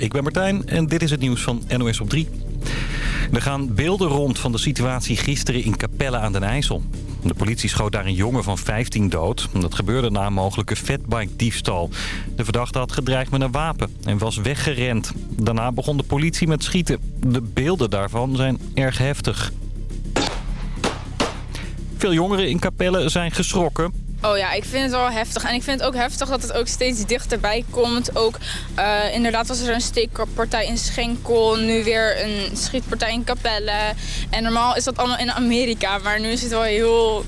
ik ben Martijn en dit is het nieuws van NOS op 3. Er gaan beelden rond van de situatie gisteren in Capelle aan den IJssel. De politie schoot daar een jongen van 15 dood. Dat gebeurde na een mogelijke fatbike-diefstal. De verdachte had gedreigd met een wapen en was weggerend. Daarna begon de politie met schieten. De beelden daarvan zijn erg heftig. Veel jongeren in Capelle zijn geschrokken. Oh ja, ik vind het wel heftig. En ik vind het ook heftig dat het ook steeds dichterbij komt. Ook uh, inderdaad was er een steekpartij in Schenkel. Nu weer een schietpartij in Capelle. En normaal is dat allemaal in Amerika. Maar nu is het wel heel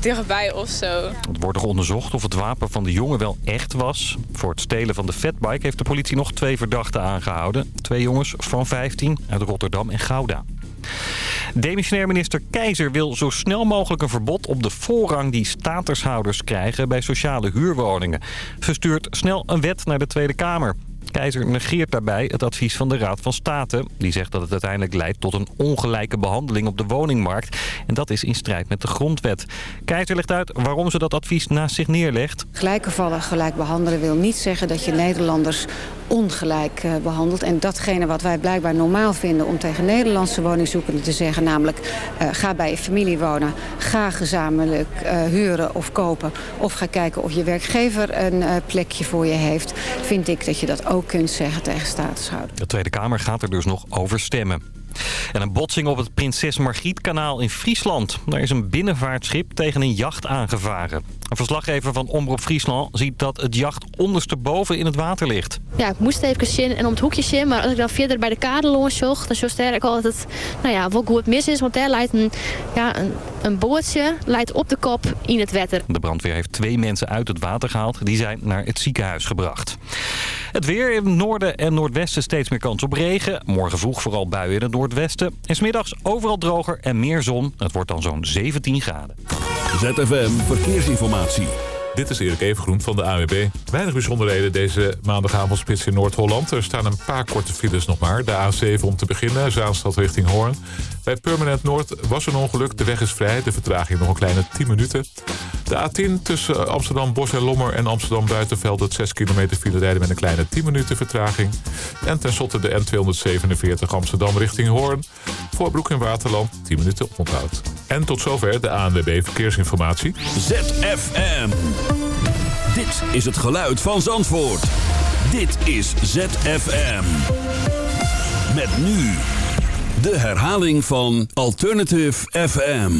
dichtbij of zo. Het wordt nog onderzocht of het wapen van de jongen wel echt was. Voor het stelen van de fatbike heeft de politie nog twee verdachten aangehouden. Twee jongens van 15 uit Rotterdam en Gouda. Demissionair minister Keizer wil zo snel mogelijk een verbod op de voorrang die statushouders krijgen bij sociale huurwoningen. Ze stuurt snel een wet naar de Tweede Kamer. Keizer negeert daarbij het advies van de Raad van State. Die zegt dat het uiteindelijk leidt tot een ongelijke behandeling op de woningmarkt. En dat is in strijd met de grondwet. Keizer legt uit waarom ze dat advies naast zich neerlegt. Gelijke vallen, gelijk behandelen wil niet zeggen dat je Nederlanders ongelijk uh, behandelt. En datgene wat wij blijkbaar normaal vinden om tegen Nederlandse woningzoekenden te zeggen... namelijk uh, ga bij je familie wonen, ga gezamenlijk uh, huren of kopen... of ga kijken of je werkgever een plekje voor je heeft... vind ik dat je dat ook kunt zeggen tegen statushouder. De Tweede Kamer gaat er dus nog over stemmen. En een botsing op het Prinses Margrietkanaal in Friesland. Daar is een binnenvaartschip tegen een jacht aangevaren. Een verslaggever van Omroep Friesland ziet dat het jacht ondersteboven in het water ligt. Ja, ik moest even zien en om het hoekje zien. Maar als ik dan verder bij de kade zocht, dan zocht ik al dat het nou ja, wel goed mis is. Want daar leidt een, ja, een, een bootje leidt op de kop in het water. De brandweer heeft twee mensen uit het water gehaald. Die zijn naar het ziekenhuis gebracht. Het weer in het noorden en noordwesten steeds meer kans op regen. Morgen vroeg vooral buien in het noordwesten. En smiddags overal droger en meer zon. Het wordt dan zo'n 17 graden. ZFM Verkeersinformatie. Dit is Erik Evengroen van de AWB. Weinig bijzonderheden deze maandagavondspits in Noord-Holland. Er staan een paar korte files nog maar. De A7 om te beginnen, Zaanstad richting Hoorn. Bij Permanent Noord was een ongeluk. De weg is vrij. De vertraging nog een kleine 10 minuten. De A10 tussen Amsterdam Bos en Lommer en Amsterdam Buitenveld... het 6 kilometer file rijden met een kleine 10 minuten vertraging. En tenslotte de N247 Amsterdam richting Hoorn. Voor Broek in Waterland 10 minuten onthoud. En tot zover de ANWB Verkeersinformatie. ZFM. Dit is het geluid van Zandvoort. Dit is ZFM. Met nu de herhaling van Alternative FM.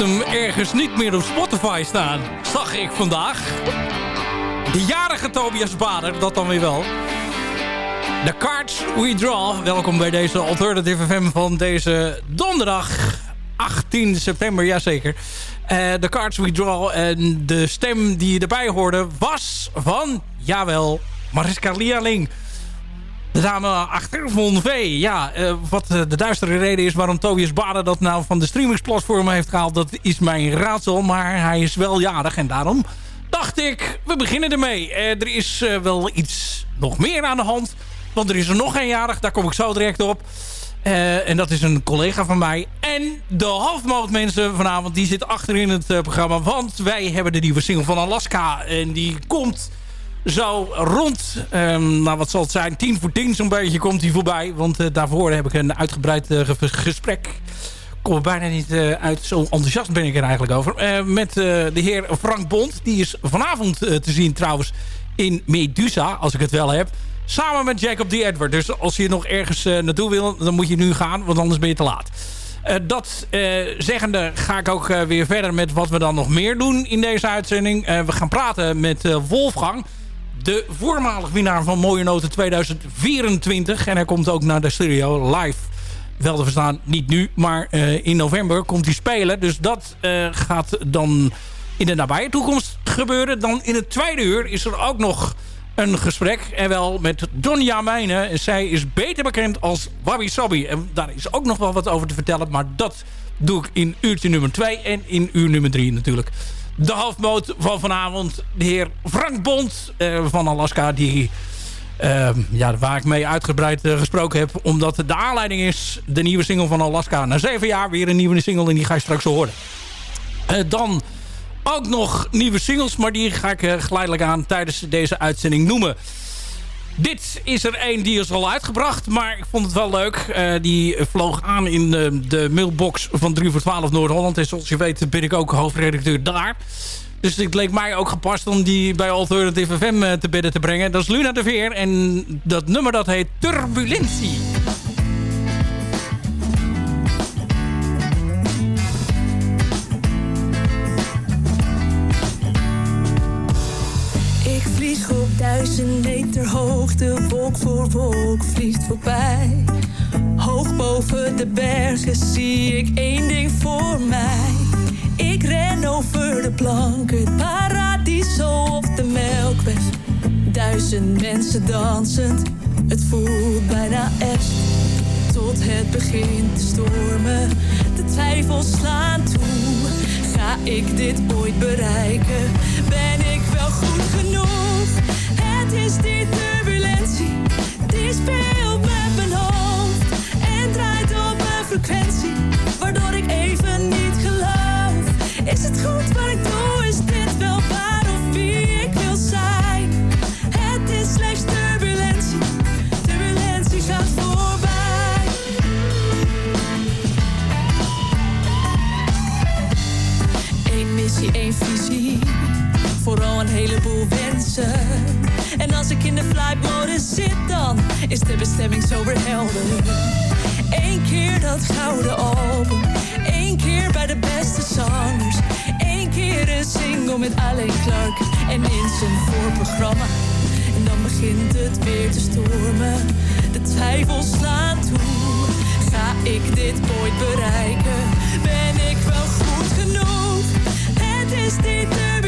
Hem ergens niet meer op Spotify staan. Zag ik vandaag. De jarige Tobias Bader, dat dan weer wel. The Cards We Draw. Welkom bij deze Alternative FM van deze donderdag 18 september, jazeker. Uh, The Cards We Draw. En de stem die je erbij hoorde was van, jawel, Mariska Lialing. De dame achter Von V. Ja, uh, wat de duistere reden is waarom Tobias Bader dat nou van de streamingsplatformen heeft gehaald... dat is mijn raadsel, maar hij is wel jarig en daarom dacht ik, we beginnen ermee. Uh, er is wel iets nog meer aan de hand, want er is er nog een jarig, daar kom ik zo direct op. en dat is een collega van mij. En de halfmoot mensen vanavond, die zit achterin het programma, want wij hebben de nieuwe single van Alaska en die komt zo rond, um, nou wat zal het zijn, tien voor tien zo'n beetje komt hij voorbij. Want uh, daarvoor heb ik een uitgebreid uh, gesprek. Kom er bijna niet uh, uit, zo enthousiast ben ik er eigenlijk over. met de heer Frank Bond, die is vanavond te zien trouwens in Medusa, als ik het wel heb. Samen met Jacob D. Edward. Dus als je nog ergens naartoe wil, dan moet je nu gaan, want anders ben je te laat. Dat uh, zeggende ga ik ook weer verder met wat we dan nog meer doen in deze uitzending. we gaan praten met Wolfgang de voormalig winnaar van Mooie Noten 2024. En hij komt ook naar de studio live. Wel te verstaan, niet nu, maar uh, in november komt hij spelen. Dus dat uh, gaat dan in de nabije toekomst gebeuren. Dan in het tweede uur is er ook nog een gesprek. En wel met Donja Mijnen. Zij is beter bekend als Wabi Sabi. En daar is ook nog wel wat over te vertellen. Maar dat doe ik in uurtje nummer 2 en in uur nummer 3 natuurlijk de hoofdmoot van vanavond. De heer Frank Bond uh, van Alaska. Die, uh, ja, waar ik mee uitgebreid uh, gesproken heb. Omdat de aanleiding is de nieuwe single van Alaska. Na zeven jaar weer een nieuwe single. En die ga je straks horen. dan ook nog nieuwe singles. Maar die ga ik geleidelijk aan tijdens deze uitzending noemen. Dit is er één die is al uitgebracht, maar ik vond het wel leuk. Uh, die vloog aan in de, de mailbox van 3 voor 12 Noord-Holland. En zoals je weet ben ik ook hoofdredacteur daar. Dus het leek mij ook gepast om die bij Alternative FM uh, te bidden te brengen. Dat is Luna de Veer en dat nummer dat heet Turbulentie. Duizend meter hoogte, wolk voor wolk vliegt voorbij. Hoog boven de bergen zie ik één ding voor mij. Ik ren over de planken, het paradiso of de melkweg. Duizend mensen dansend, het voelt bijna echt. Tot het begint te stormen, de twijfels slaan toe. Ga ik dit ooit bereiken? Ben ik wel goed genoeg? Het is die turbulentie, die speelt met mijn hoofd en draait op een frequentie, waardoor ik even niet geloof. Is het goed wat ik doe? Is dit wel waar of wie ik wil zijn? Het is slechts turbulentie, turbulentie gaat voorbij. Eén missie, één visie, vooral een heleboel wensen. En als ik in de flight mode zit, dan is de bestemming zo weer helder. Eén keer dat gouden album, één keer bij de beste zangers. Eén keer een single met Alain Clark en in zijn voorprogramma. En dan begint het weer te stormen, de twijfels slaan toe. Ga ik dit ooit bereiken? Ben ik wel goed genoeg? Het is die turbulentie,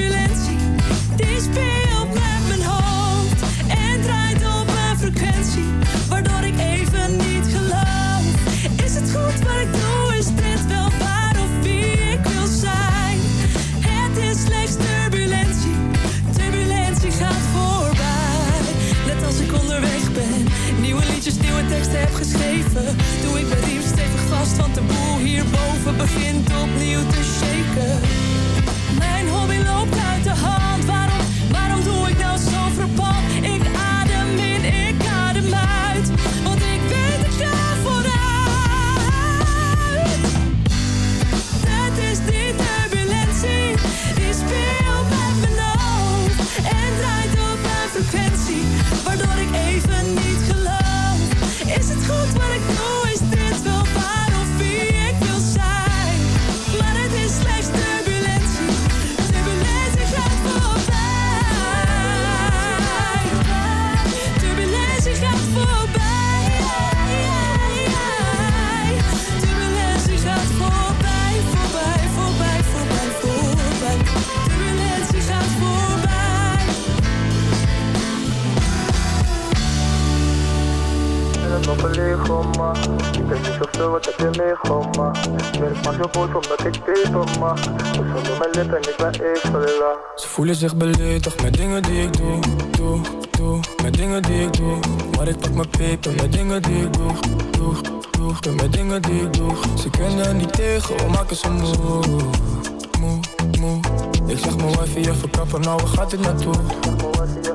heb geschreven, doe ik mijn riem stevig vast, want de boel hierboven begint opnieuw te shaken. Mijn hobby loopt uit de hand, boos omdat ik. Dus mijn en ik ben. Ze voelen zich beledigd met dingen die ik doe, doe, doe. Met dingen die ik doe. Maar ik pak mijn peper met dingen die ik doe, doe, doe. Doe met dingen die ik doe. Ze kunnen niet tegen, we maken ze moe, moe, moe. Ik zeg mijn wifi, je verkappen, nou waar gaat dit naartoe? Hoe je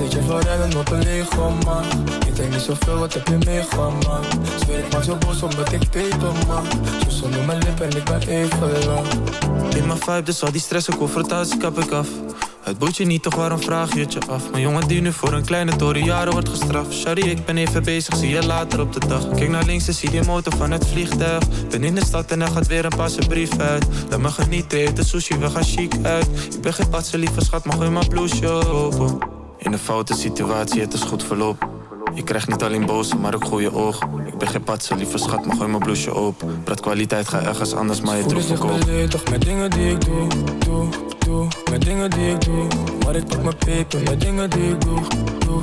weet je van rennen op een Lego, man? Ik denk niet zoveel, wat heb je meegemaakt? Zweer ik maak zo boos omdat ik peper, man. Zo zonder mijn lippen en ik ben even lang. In mijn vibe, dus al die stress en confrontatie kap ik af. Het boet je niet, toch waarom vraag je het je af? Mijn jongen die nu voor een kleine toren jaren wordt gestraft. Sorry, ik ben even bezig, zie je later op de dag. Kijk naar links en zie die motor van het vliegtuig. Ben in de stad en er gaat weer een passe brief uit. Laat me genieten, eet de sushi, we gaan chic uit. Ik ben geen patse, lieve schat, mag in mijn blouseje open In een foute situatie, het is goed verloop ik krijg niet alleen boze, maar ook goede ogen. Ik ben geen patse, lieve schat, maar gooi mijn blouseje open. Praat kwaliteit, ga ergens anders, maar je troef verkopen. toch met dingen die ik doe, doe, doe. Met dingen die ik doe. Maar ik pak mijn peper met dingen die ik doe, doe,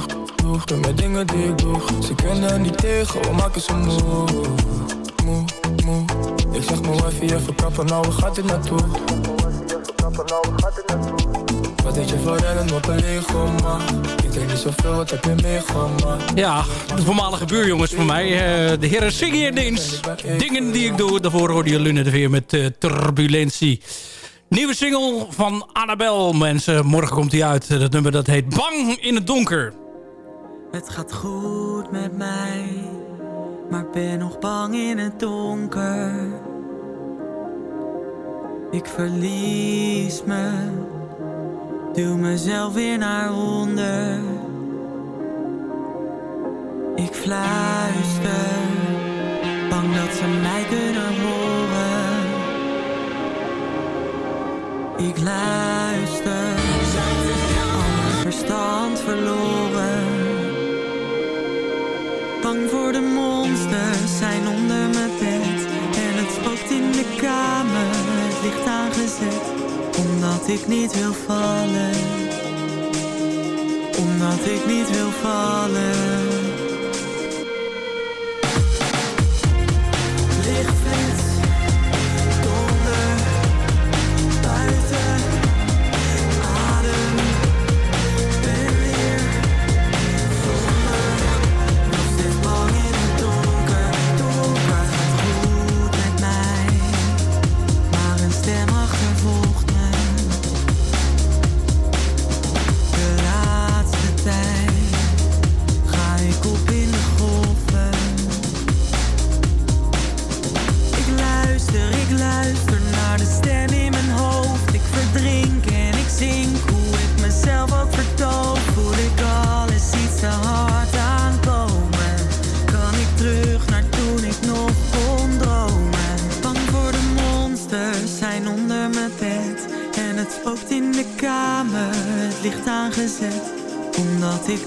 doe. Met dingen die ik doe. Ze kunnen er niet tegen, we maken ze moe, moe, moe. Ik zeg mijn wifi even kappen, nou gaat dit naartoe? Wat je voor rennen op een Lego, man? Ik denk niet zoveel, wat heb je meegemaakt? Ja, de voormalige buurjongens van mij. Uh, de heren zingen ineens. Dingen die ik doe. Daarvoor hoorde je Lune er weer met uh, Turbulentie. Nieuwe single van Annabel, mensen. Morgen komt hij uit. Dat nummer dat heet Bang in het donker. Het gaat goed met mij. Maar ik ben nog bang in het donker. Ik verlies me Duw mezelf weer naar onder. Ik fluister, bang dat ze mij kunnen horen. Ik luister, al mijn verstand verloren. Bang voor de monsters zijn onder mijn bed. En het spookt in de kamer, het licht aangezet omdat ik niet wil vallen. Omdat ik niet wil vallen.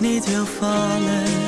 Niet wil vallen.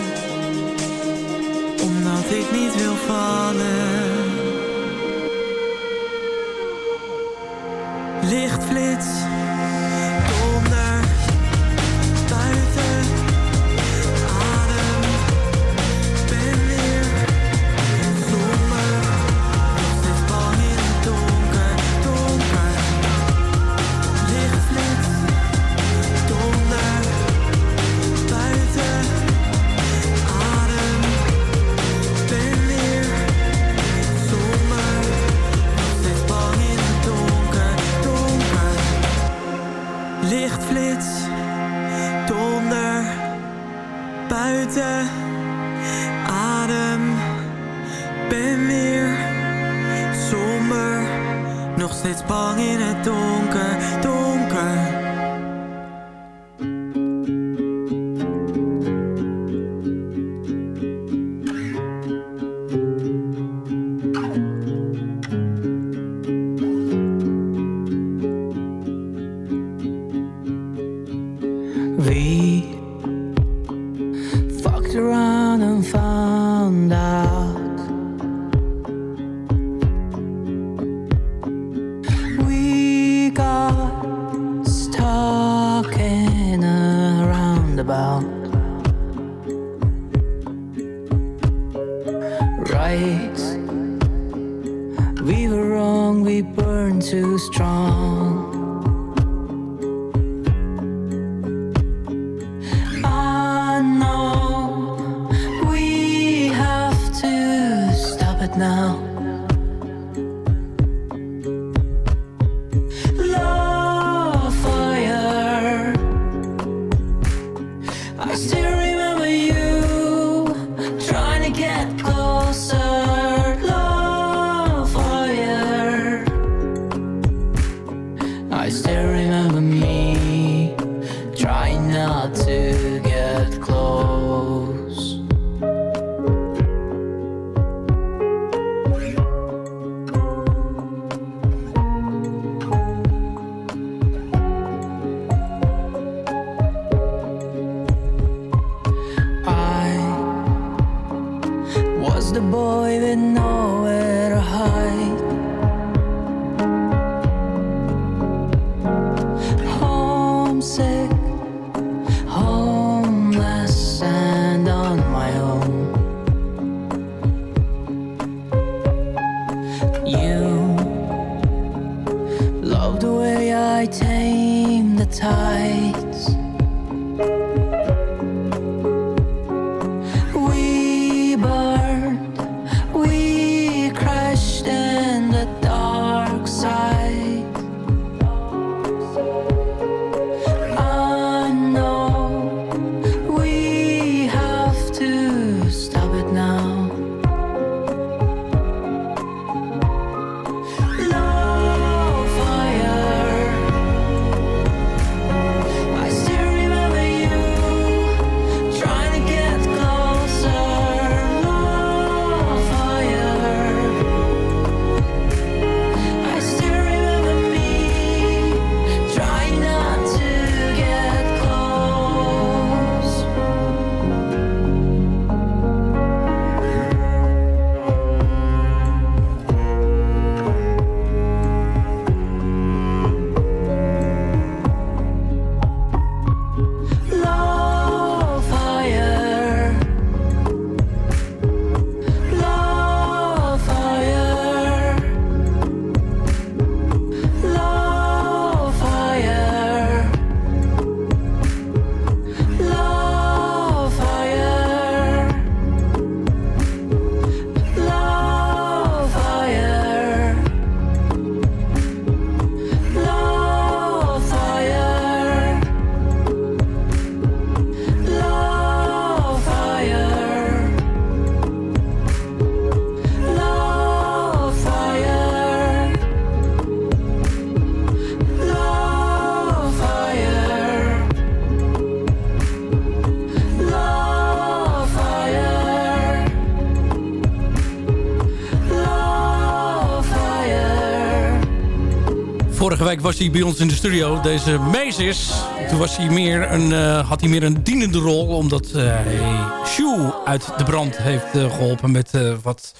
Was hij bij ons in de studio, deze Meesis. Toen was hij meer een, eh, had hij meer een dienende rol... omdat eh, hij Shoe uit de brand heeft eh, geholpen met eh, wat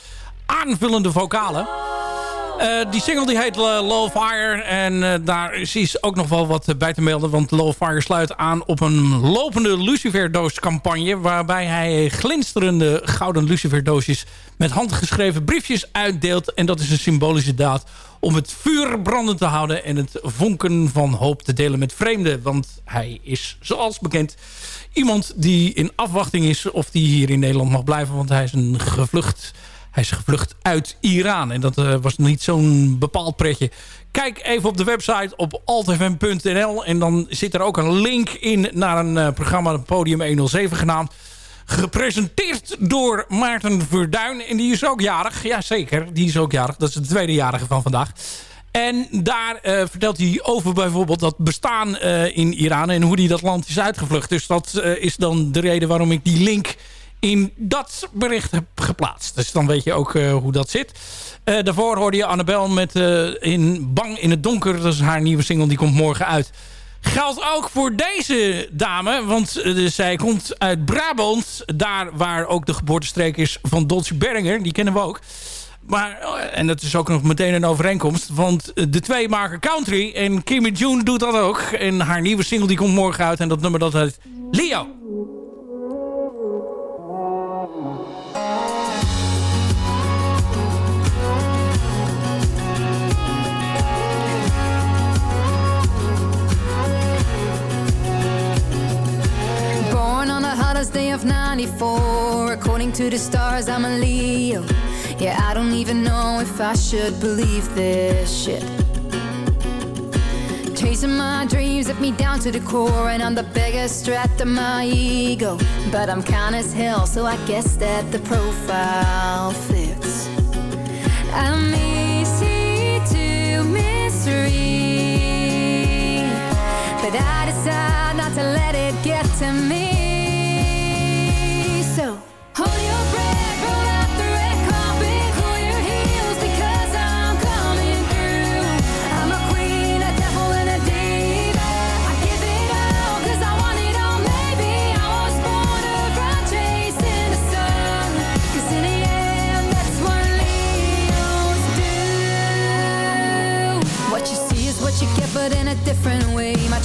aanvullende vocalen. Eh, die single die heet Low Fire. En eh, daar is- ook nog wel wat bij te melden. Want Low Fire sluit aan op een lopende Luciferdoos campagne. Waarbij hij glinsterende gouden Luciferdoosjes met handgeschreven briefjes uitdeelt. En dat is een symbolische daad om het vuur brandend te houden. En het vonken van hoop te delen met vreemden. Want hij is zoals bekend iemand die in afwachting is of die hier in Nederland mag blijven. Want hij is een gevlucht hij is gevlucht uit Iran. En dat eh, was niet zo'n bepaald pretje. Kijk even op de website op altfm.nl. En dan zit er ook een link in naar een eh, programma, Podium 107 genaamd. Gepresenteerd door Maarten Verduin. En die is ook jarig. Jazeker, die is ook jarig. Dat is de tweede jarige van vandaag. En daar uh, vertelt hij over bijvoorbeeld dat bestaan in Iran... en hoe hij dat land is uitgevlucht. Dus dat is dan de reden waarom ik die link in dat bericht heb geplaatst. Dus dan weet je ook hoe dat zit. daarvoor hoorde je Annabel met in Bang in het Donker. Dat is haar nieuwe single, die komt morgen uit. Geldt ook voor deze dame, want zij komt uit Brabant. Daar waar ook de geboortestreek is van Dolce Berringer. Die kennen we ook. Maar, eh, en dat is ook nog meteen een overeenkomst. Want de twee maken country. En Kimmy June doet dat ook. En haar nieuwe single die komt morgen uit. En dat nummer dat heet Leo. On day of 94 According to the stars I'm a Leo Yeah, I don't even know if I should believe this shit. Chasing my dreams at me down to the core, and I'm the biggest threat to my ego. But I'm kind as hell, so I guess that the profile fits. I'm easy to mystery, but I decide not to let it get to me.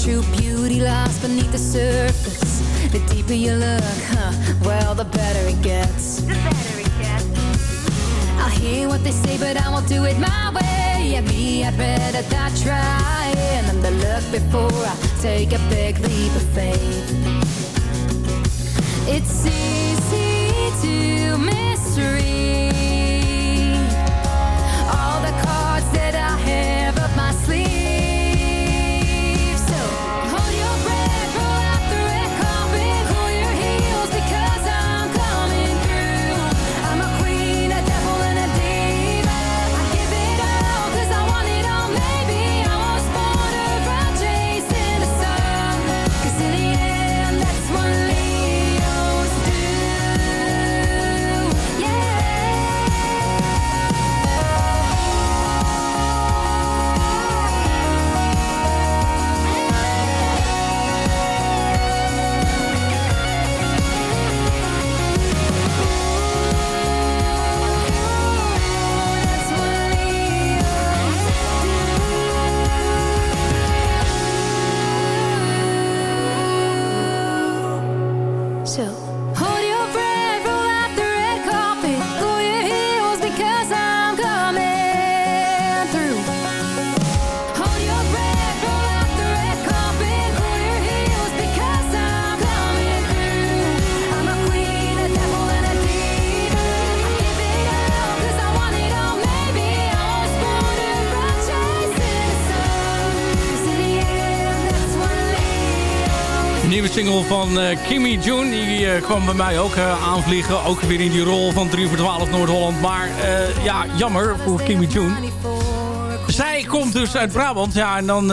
True beauty lies beneath the surface. The deeper you look, huh, well, the better it gets. The better it gets. I'll hear what they say, but I won't do it my way. Yeah, me, I'd rather die trying than to look before I take a big leap of faith. It's easy to mystery. too. Single van uh, Kimmy June. Die uh, kwam bij mij ook uh, aanvliegen. Ook weer in die rol van 3 voor 12 Noord-Holland. Maar ja, jammer voor Kimmy June. Zij komt dus uit Brabant. Ja, en dan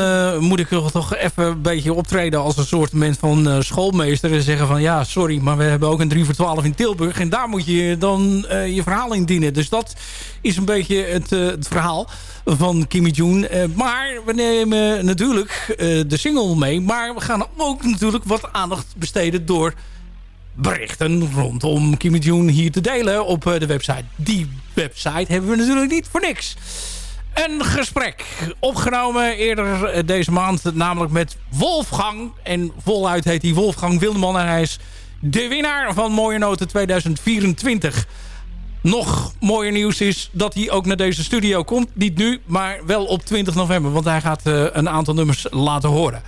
moet ik toch even een beetje optreden als een soort van schoolmeester. En zeggen van ja, sorry, maar we hebben ook een 3 voor 12 in Tilburg. En daar moet je dan je verhaal in dienen. Dus dat is een beetje het, het verhaal van Kimmy June. Maar we nemen natuurlijk de single mee. Maar we gaan ook natuurlijk wat aandacht besteden door berichten rondom Kimmy June hier te delen op de website. Die website hebben we natuurlijk niet voor niks. Een gesprek opgenomen eerder deze maand, namelijk met Wolfgang. En voluit heet hij Wolfgang Wildeman en hij is de winnaar van Mooie Noten 2024 nog mooier nieuws is dat hij ook naar deze studio komt. Niet nu, maar wel op 20 november. Want hij gaat uh, een aantal nummers laten horen.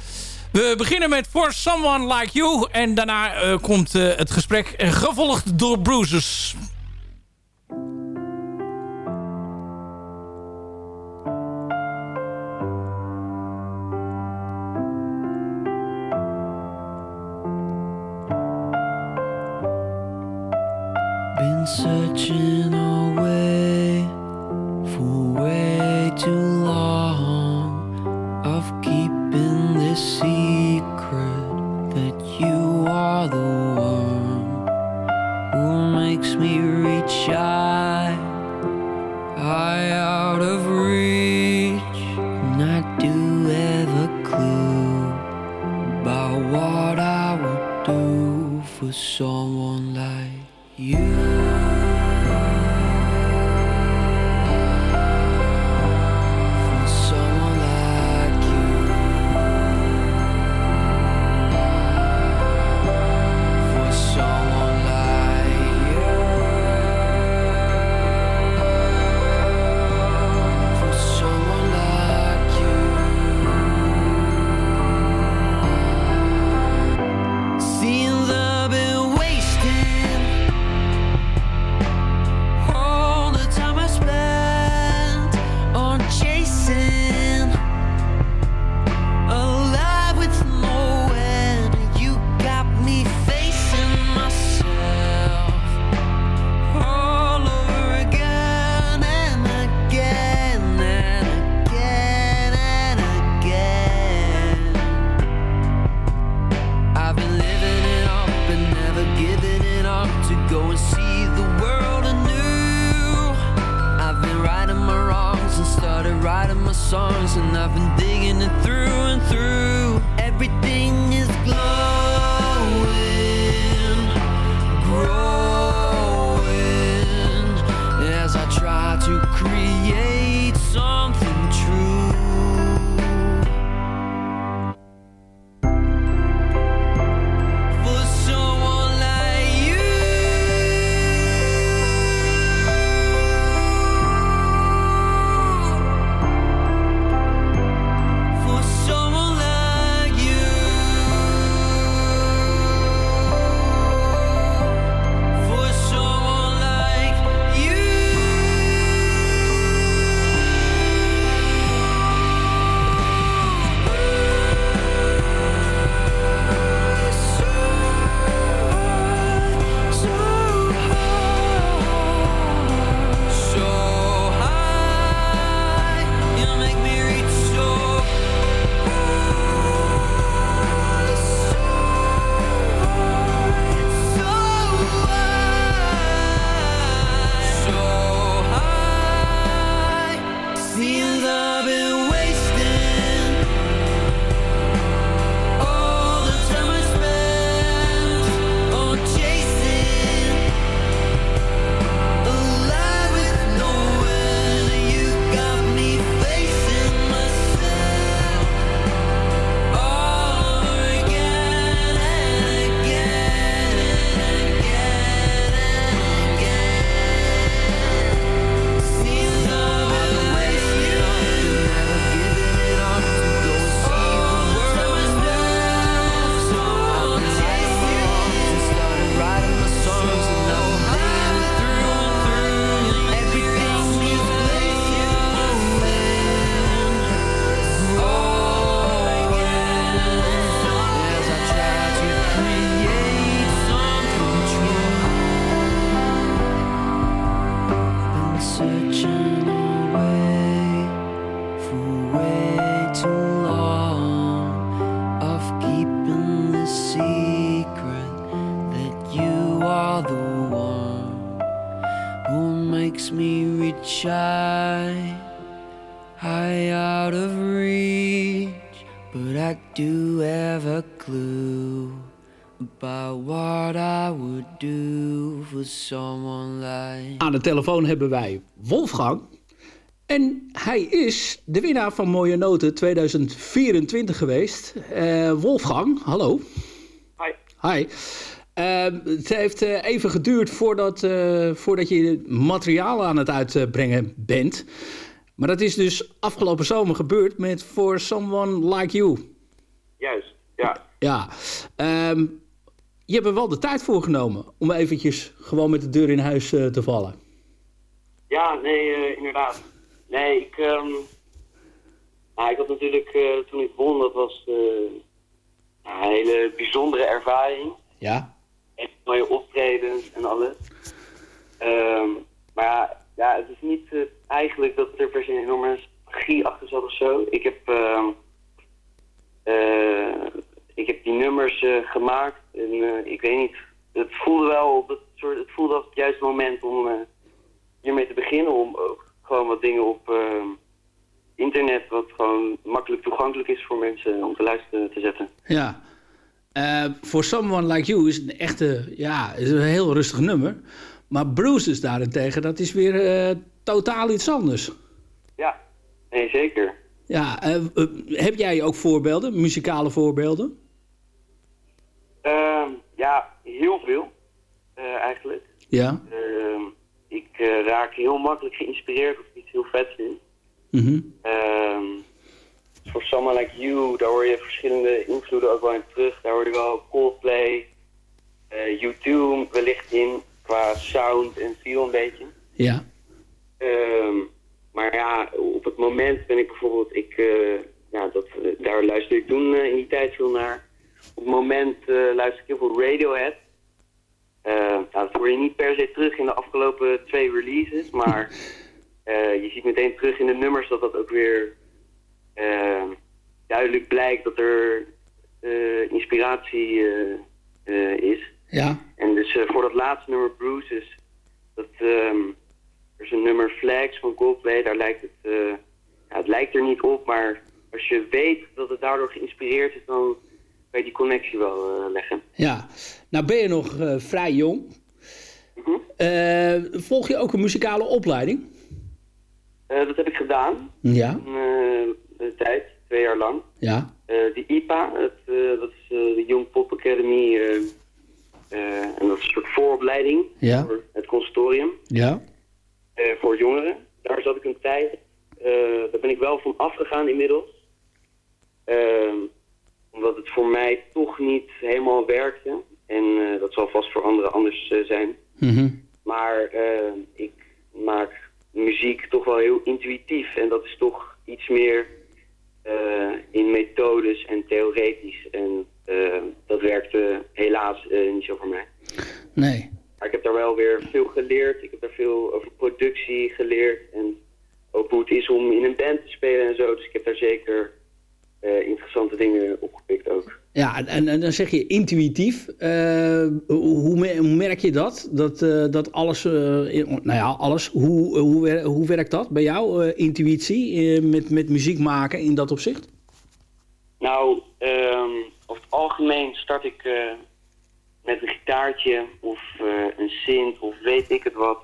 We beginnen met For Someone Like You. En daarna uh, komt uh, het gesprek gevolgd door Bruises. searching always. de telefoon hebben wij Wolfgang. En hij is de winnaar van Mooie Noten 2024 geweest. Eh, Wolfgang, hallo. Hi. Hi. Ehm, het heeft eh, even geduurd voordat, uh, voordat je materiaal aan het uitbrengen bent. Maar dat is dus afgelopen zomer gebeurd met For Someone Like You. Juist, ja. Ja. Ehm, je hebt er wel de tijd voor genomen om eventjes gewoon met de deur in huis te vallen. Ja, nee, eh, inderdaad. Nee, ik, um, nou, ik had natuurlijk eh, toen ik won, dat was eh, nou, een hele bijzondere ervaring. Ja. En mooie optredens en alles. Um, maar ja, het is niet eigenlijk dat er per se een enorme achter zat of zo. Ik heb, ehm, ik heb die nummers gemaakt en ik weet niet, het voelde wel op het soort, het voelde als het juiste moment om eh, hiermee te beginnen. Om ook gewoon wat dingen op ehm, internet, wat gewoon makkelijk toegankelijk is voor mensen om te luisteren te zetten. Ja. Eh, For Someone Like You is een echte, ja, is een heel rustig nummer. Maar Bruises daarentegen, dat is weer eh, totaal iets anders. Ja, nee zeker. Ja, eh, eh, heb jij ook voorbeelden, muzikale voorbeelden? Ehm, ja, heel veel eh, eigenlijk. Ja. Ik eh, raak heel makkelijk geïnspireerd of ik iets heel vet vind. Mhm. Ehm, voor Someone Like You, daar hoor je verschillende invloeden ook wel in terug. Daar hoor je wel Coldplay, eh U2 wellicht in, qua sound en feel een beetje. Ja. Ehm, maar ja, op het moment ben ik bijvoorbeeld, ik, eh, ja, dat, eh, daar luisterde ik toen eh, in die tijd veel naar. Op het moment eh, luister ik heel veel Radiohead. Eh, nou, dat hoor je niet per se terug in de afgelopen twee releases, maar eh, je ziet meteen terug in de nummers dat dat ook weer eh, duidelijk blijkt dat er eh, inspiratie eh, is. Ja. En dus voor dat laatste nummer Bruises, dat, ehm, er is een nummer Flags van Coldplay, daar lijkt het, ja, het lijkt er niet op, maar als je weet dat het daardoor geïnspireerd is, dan die connectie wel eh, leggen. Ja. Nou ben je nog eh, vrij jong. Mhm. Eh, volg je ook een muzikale opleiding? Dat heb ik gedaan Ja. de tijd, twee jaar lang. Ja. De IPA, het, dat is de Young Pop Academy, en dat is een soort vooropleiding Ja. voor het consortium. Ja. voor jongeren. Daar zat ik een tijd. daar ben ik wel van afgegaan inmiddels. Omdat het voor mij toch niet helemaal werkte. En eh, dat zal vast voor anderen anders eh, zijn. Mhm. Maar eh, ik maak muziek toch wel heel intuïtief. En dat is toch iets meer in methodes en theoretisch. En dat werkte helaas niet zo voor mij. Nee. Maar ik heb daar wel weer veel geleerd. Ik heb daar veel over productie geleerd. En ook hoe het is om in een band te spelen en zo. Dus ik heb daar zeker eh, interessante dingen opgepikt ook. Ja, en, en dan zeg je intuïtief. Eh, hoe, me- hoe merk je dat? Dat, eh, dat alles, nou ja, alles. Hoe, hoe, hoe werkt dat bij jou, intuïtie, met, met muziek maken in dat opzicht? Nou, ehm, over het algemeen start ik met een gitaartje of een synth of weet ik het wat.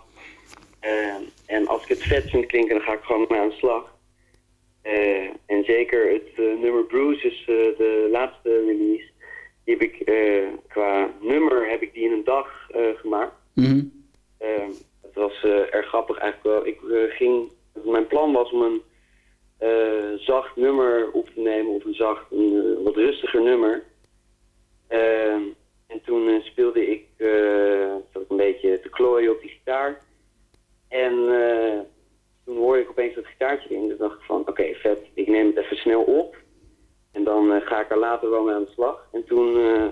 Ehm, en als ik het vet vind klinken, dan ga ik gewoon mee aan de slag. Eh, en zeker het eh, nummer Bruce is eh, de laatste release. Die heb ik qua nummer heb ik die in een dag gemaakt. Ehm, het was erg grappig eigenlijk wel. Ik ging, mijn plan was om een zacht nummer op te nemen, of een zacht, een wat rustiger nummer. En toen speelde ik, zat ik een beetje te klooien op die gitaar. En toen hoorde ik opeens dat gitaartje in. Dus dacht ik van, oké, vet, ik neem het even snel op. En dan eh, ga ik er later wel mee aan de slag. En toen eh,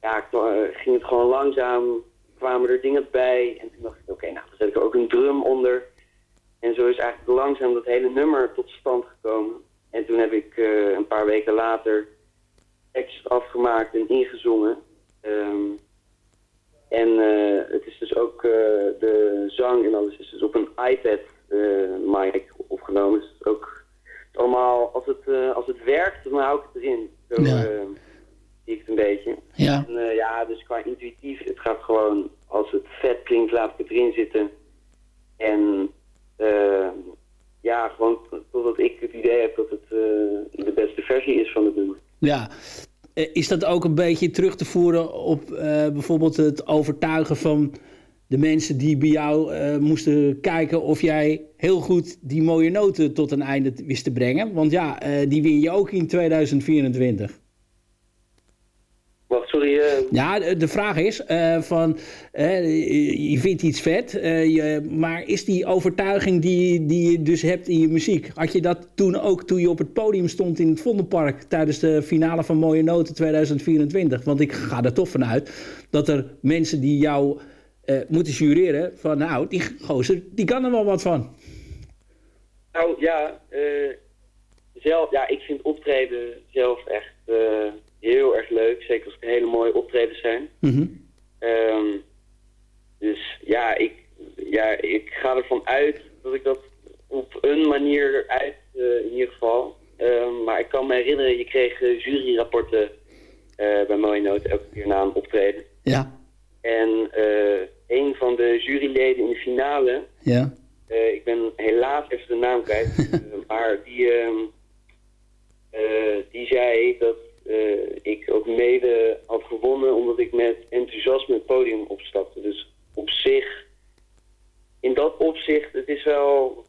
ja, eh, ging het gewoon langzaam, kwamen er dingen bij. En toen dacht ik, oké, nou, dan zet ik er ook een drum onder. En zo is eigenlijk langzaam dat hele nummer tot stand gekomen. En toen heb ik een paar weken later tekst afgemaakt en ingezongen. Ehm, en het is dus ook de zang en alles is dus op een iPad eh, mic opgenomen. Dus ook allemaal, als het, eh, als het werkt, dan hou ik het erin. Zo Ja. eh, zie ik het een beetje. Ja. En, ja, dus qua intuïtief, het gaat gewoon, als het vet klinkt, laat ik het erin zitten. En ja, gewoon totdat ik het idee heb dat het de beste versie is van het nummer. Ja. Is dat ook een beetje terug te voeren op bijvoorbeeld het overtuigen van de mensen die bij jou eh, moesten kijken of jij heel goed die mooie noten tot een einde wist te brengen? Want ja, eh, die win je ook in 2024. Wacht, sorry. eh, Ja, de, de vraag is van, je vindt iets vet, je, maar is die overtuiging die, die je dus hebt in je muziek, had je dat toen ook toen je op het podium stond in het Vondelpark tijdens de finale van Mooie Noten 2024? Want ik ga er toch vanuit dat er mensen die jou eh, moeten jureren van nou, die gozer, die kan er wel wat van. Nou ja, eh, zelf, ja, ik vind optreden zelf echt eh, heel erg leuk. Zeker als het hele mooie optredens zijn. Ehm, dus ja ik, ja, ik ga ervan uit dat ik dat op een manier uit, in ieder geval. Ehm, maar ik kan me herinneren, je kreeg juryrapporten bij Mooie Noot elke keer na een optreden. Ja. En eh, een van de juryleden in de finale, Ja. eh, ik ben helaas even de naam kwijt, eh, maar die, ehm, eh, die zei dat ik ook mede had gewonnen omdat ik met enthousiasme het podium opstapte. Dus op zich, in dat opzicht, het is wel,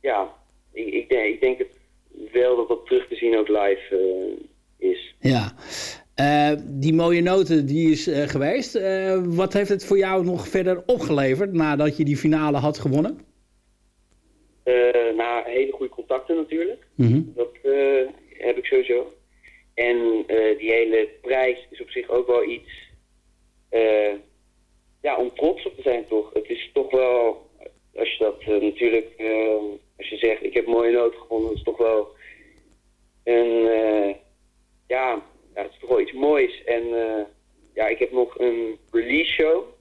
ja, ik, ik, denk, ik denk het wel dat dat terug te zien ook live is. Ja. Eh, die mooie noten die is eh, geweest. Eh, wat heeft het voor jou nog verder opgeleverd nadat je die finale had gewonnen? Na hele goede contacten natuurlijk. Mhm. Dat heb ik sowieso. En die hele prijs is op zich ook wel iets ja, om trots op te zijn toch. Het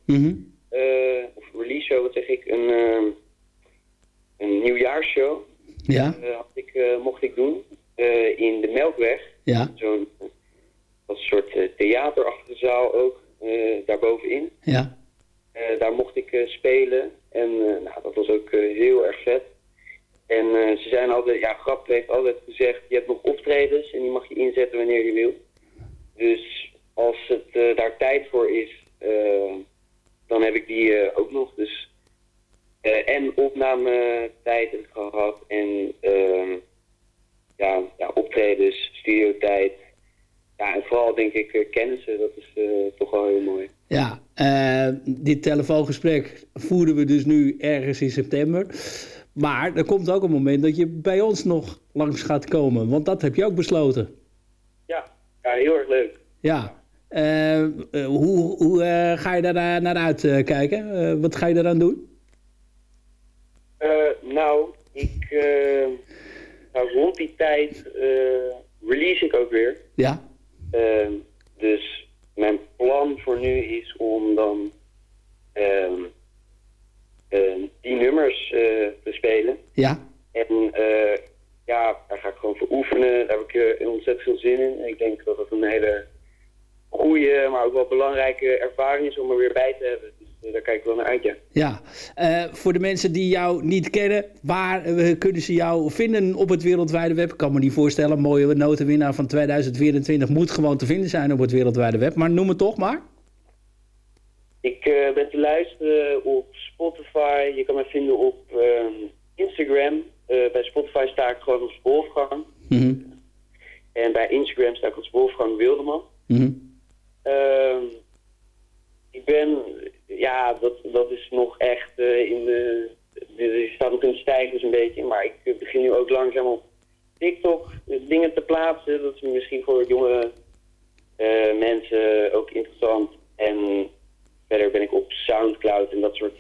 Mhm. Telefoongesprek voeren we dus nu ergens in september. Maar er komt ook een moment dat je bij ons nog langs gaat komen. Want dat heb je ook besloten. Ja, ja heel erg leuk. Ja. Eh, eh, hoe hoe eh, ga je daar naar uitkijken? Eh, wat ga je eraan doen? Nou, ik nou, rond die tijd release ik ook weer. Ja. Dus mijn plan voor nu is om dan ehm, ehm, die nummers eh, te spelen. Ja. En eh, ja, daar ga ik gewoon voor oefenen. Daar heb ik eh, ontzettend veel zin in. En ik denk dat het een hele goede, maar ook wel belangrijke ervaring is om er weer bij te hebben. Dus eh, daar kijk ik wel naar uit, ja. Ja. Eh, voor de mensen die jou niet kennen, waar eh, kunnen ze jou vinden op het wereldwijde web? Ik kan me niet voorstellen, een mooie notenwinnaar van 2024 moet gewoon te vinden zijn op het wereldwijde web. Maar noem het toch maar. Ik eh, ben te luisteren op Spotify. Je kan mij vinden op ehm, Instagram. Eh, bij Spotify sta ik gewoon als Wolfgang. En bij Instagram sta ik als Wolfgang Wildeman. Ehm, ik ben, ja, dat, dat is nog echt eh, in de, Je staat nog de stijgers een beetje. Maar ik begin nu ook langzaam op TikTok dingen te plaatsen. Dat is misschien voor jonge mensen ook interessant. En verder ben ik op Soundcloud en dat soort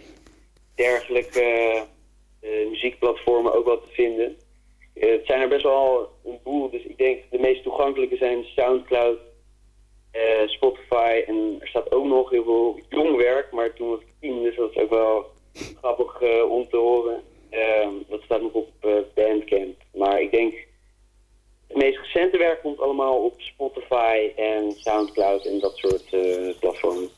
dergelijke eh, muziekplatformen ook wel te vinden. Eh, het zijn er best wel een boel, dus ik denk de meest toegankelijke zijn Soundcloud, eh, Spotify en er staat ook nog heel veel jong werk, maar toen was ik tien, dus dat is ook wel grappig eh, om te horen. Ehm, dat staat nog op eh, Bandcamp. Maar ik denk, het meest recente werk komt allemaal op Spotify en Soundcloud en dat soort eh, platformen.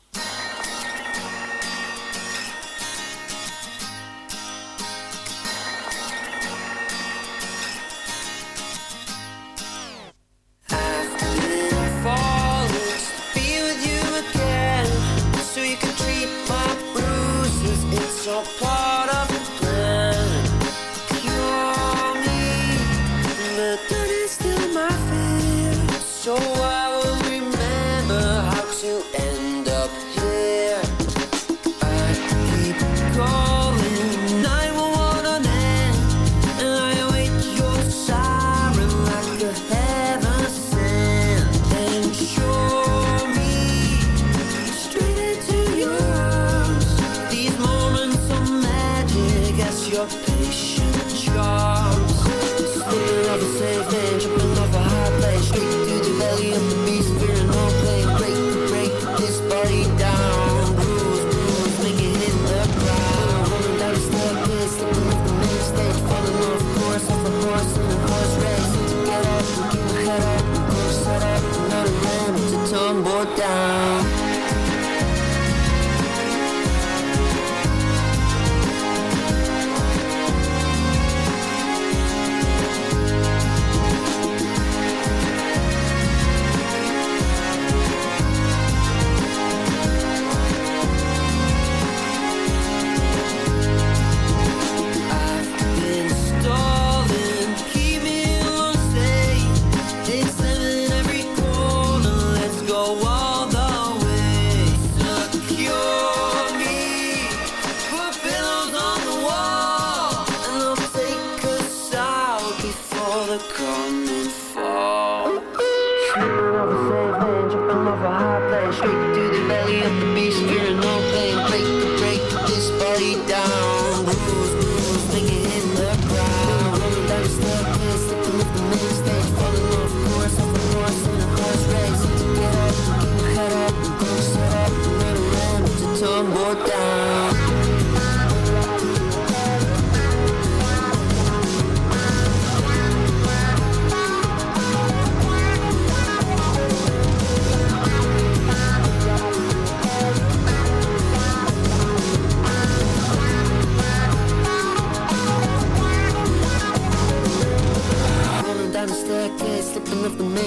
your patient charms. Still the same angel.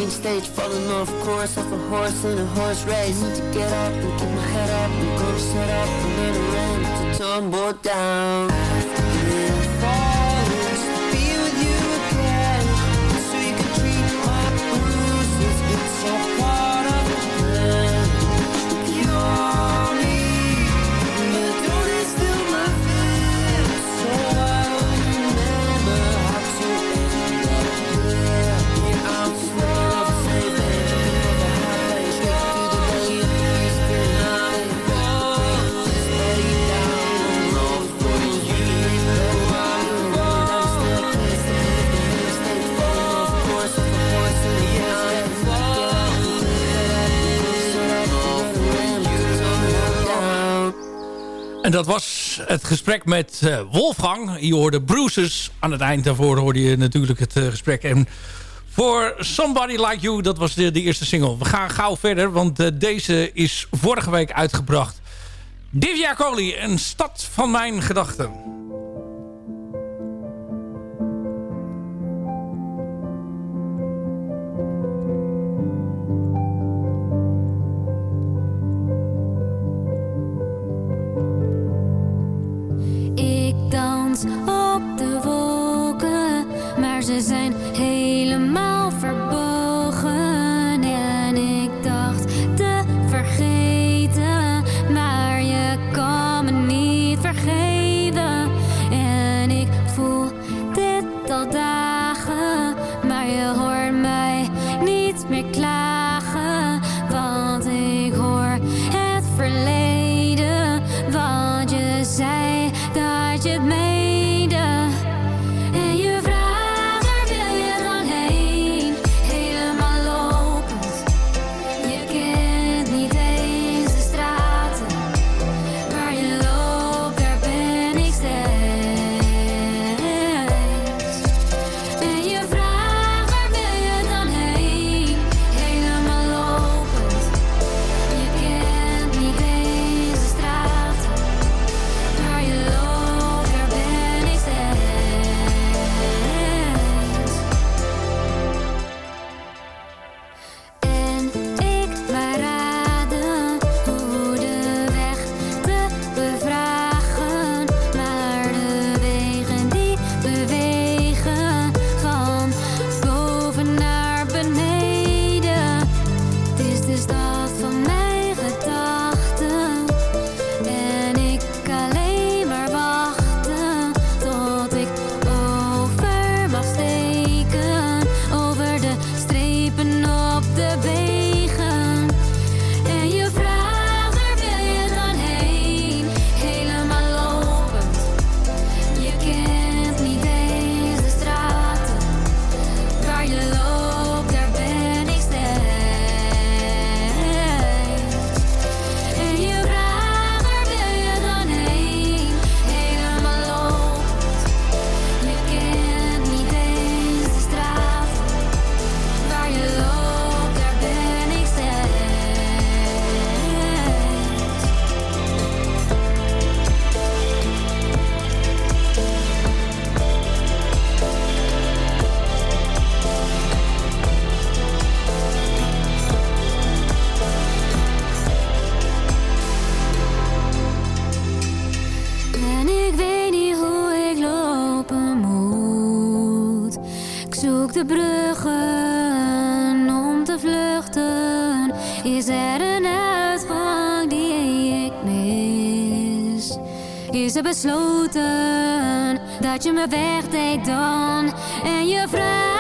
main stage Falling off course off a horse in a horse race. Need to get up and keep my head up and go gonna shut up, I'm run To tumble down. En dat was het gesprek met uh, Wolfgang. Je hoorde Bruises. Aan het eind daarvoor hoorde je natuurlijk het eh, gesprek. En voor Somebody Like You, dat was de, de, eerste single. We gaan gauw verder, want eh, deze is vorige week uitgebracht. Divya Kohli, een stad van mijn gedachten. op de wolken. Maar ze zijn helemaal verbogen. En ik dacht te vergeten, maar je kan me niet vergeten. En ik voel dit al dagen, maar je hoort mij niet meer klagen. Want ik hoor het verleden, want je zei. dat je bruggen om te vluchten? Is er een uitgang die ik mis? Is er besloten dat je me wegdeed dan en je vraagt?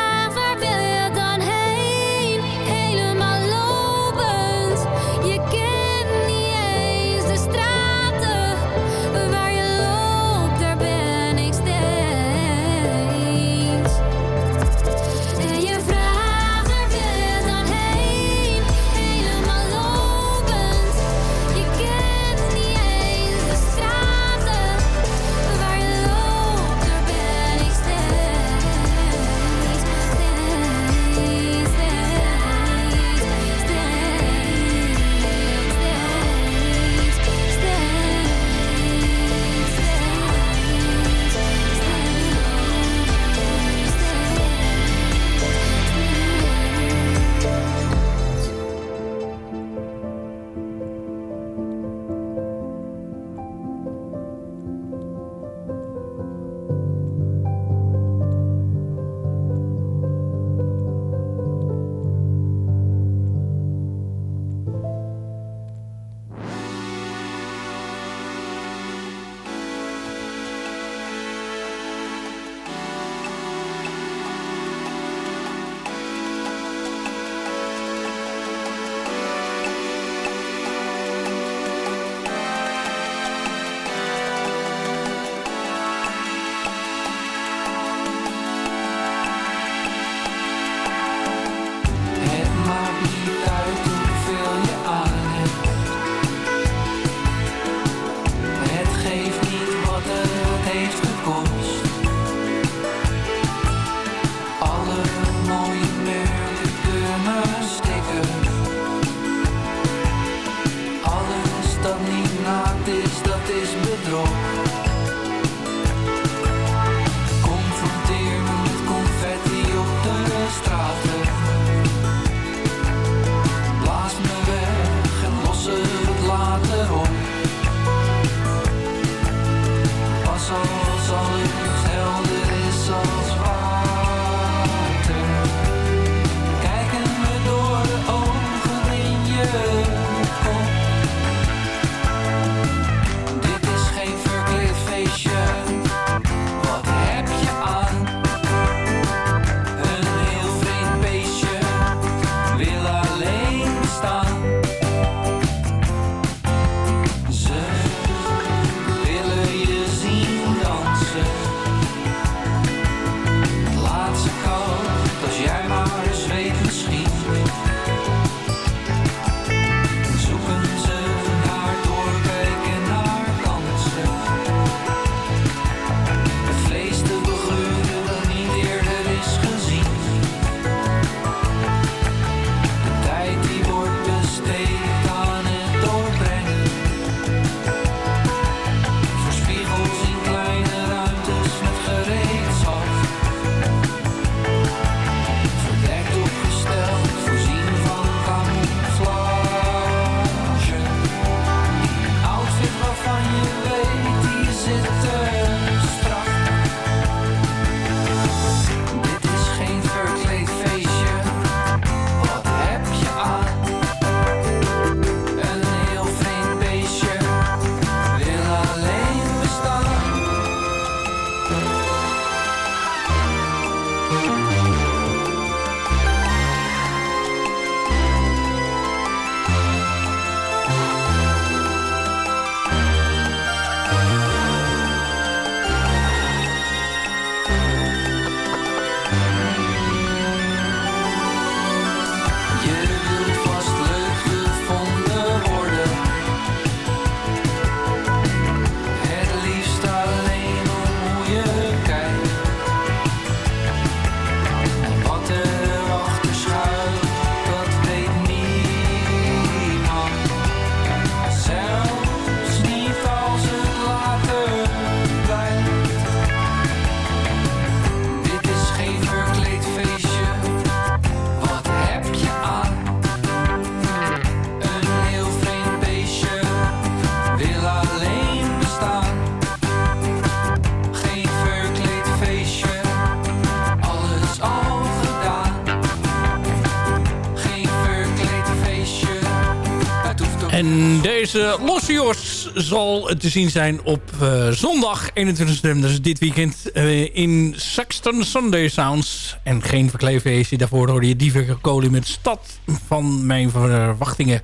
En deze Losse zal te zien zijn op eh, zondag 21 september. Dus dit weekend eh, in Saxton Sunday Sounds. En geen verkleefeestje. Daarvoor hoorde je Diever Kolen met Stad van mijn verwachtingen.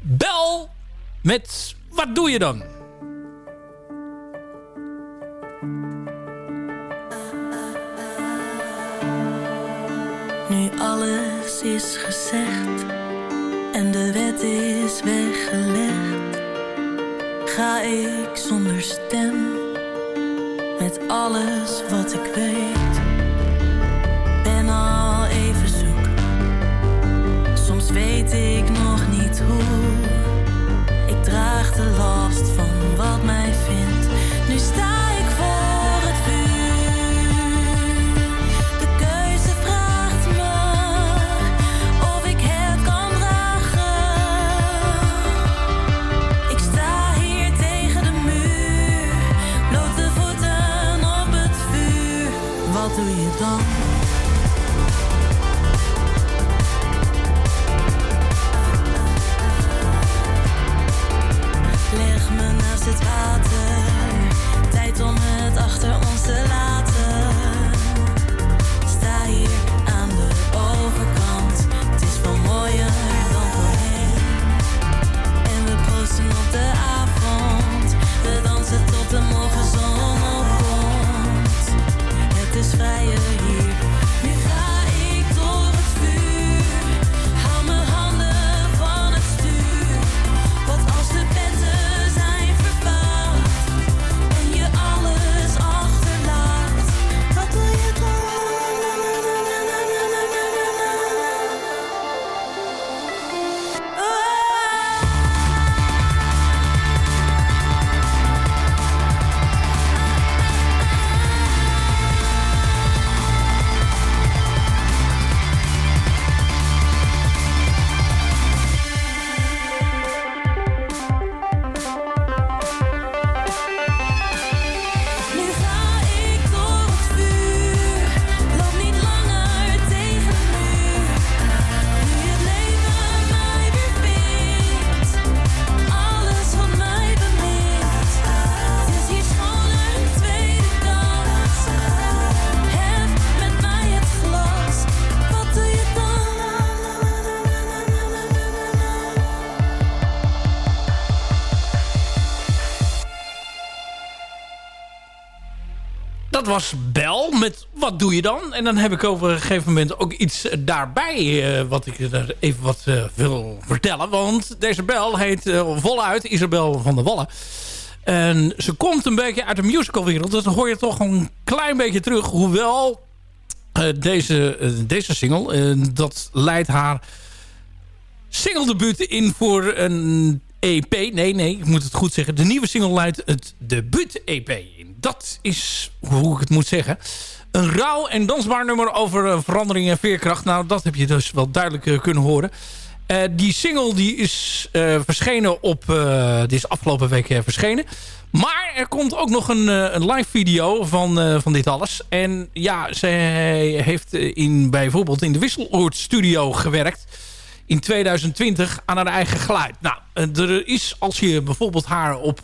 Bel met Wat doe je dan? Nu alles is gezegd en de wet is weggelegd, ga ik zonder stem met alles wat ik weet. Ben al even zoek, soms weet ik nog niet hoe. Ik draag de last van wat mij vindt. Wat doe was Bel met Wat doe je dan? En dan heb ik op een gegeven moment ook iets daarbij... eh, wat ik er even wat eh, wil vertellen. Want deze Bel heet eh, voluit Isabel van der Wallen. En ze komt een beetje uit de musicalwereld. Dan hoor je toch een klein beetje terug. Hoewel eh, deze, eh, deze single... eh, dat leidt haar single-debuut in voor een EP. Nee, nee, ik moet het goed zeggen. De nieuwe single leidt het debuut-EP. Dat is hoe ik het moet zeggen. Een rauw en dansbaar nummer over eh, verandering en veerkracht. Nou, dat heb je dus wel duidelijk eh, kunnen horen. Eh, die single die is verschenen op... is afgelopen week verschenen. Maar er komt ook nog een, een live video van, van dit alles. En ja, zij heeft in, bijvoorbeeld in de Wisseloord studio gewerkt in 2020 aan haar eigen geluid. Nou, eh, er is, als je bijvoorbeeld haar op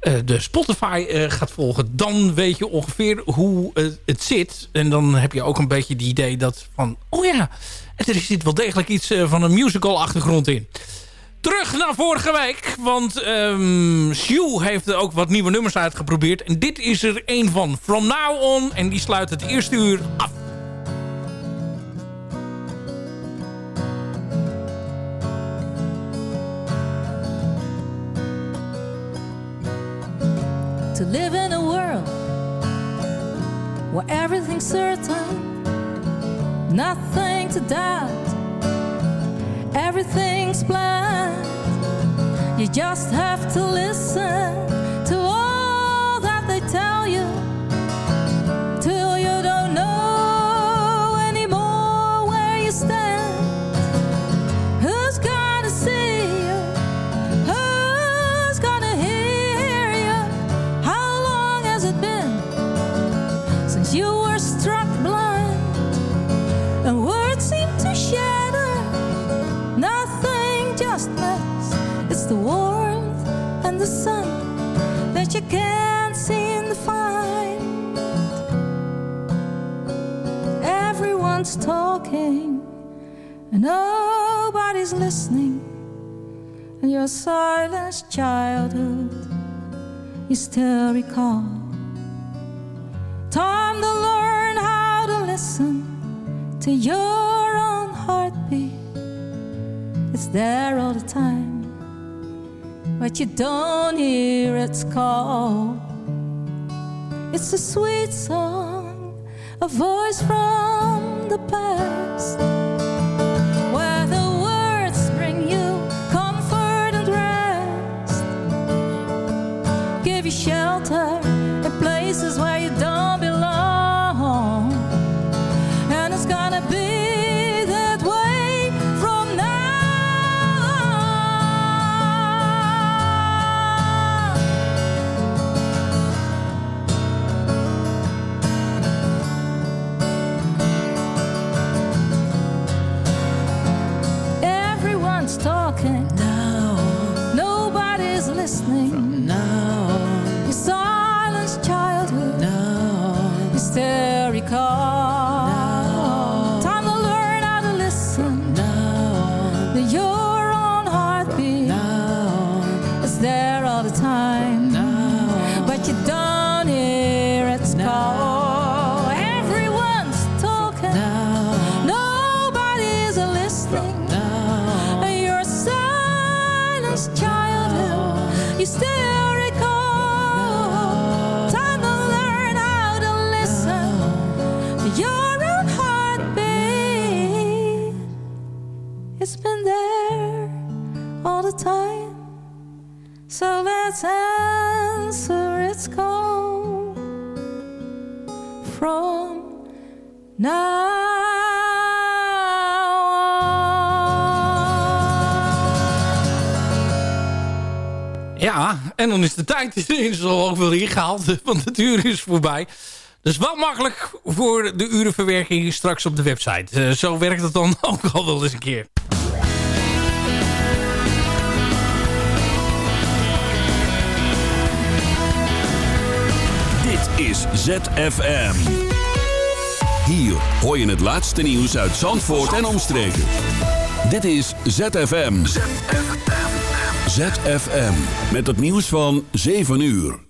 eh, de Spotify eh, gaat volgen... dan weet je ongeveer hoe het zit. En dan heb je ook een beetje het idee dat van... oh ja, er zit wel degelijk iets van een musical achtergrond in. Terug naar vorige week, want ehm Sue heeft ook wat nieuwe nummers uitgeprobeerd. En dit is er een van, From Now On. En die sluit het eerste uur af. To live in a world where everything's certain, nothing to doubt, everything's planned. You just have to listen can't seem to find. Everyone's talking and nobody's listening. And your silenced childhood you still recall. Time to learn how to listen to your own heartbeat. It's there all the time, but you don't hear its call. It's a sweet song, a voice from the past. Dan is de tijd ineens al ook wel ingehaald, want het uur is voorbij. Dus wel makkelijk voor de urenverwerking straks op de website. Eh, zo werkt het dan ook al wel eens een keer. Dit is ZFM. Hier hoor je het laatste nieuws uit Zandvoort en omstreken. Dit is ZFM. ZFM. Met het nieuws van 7 uur.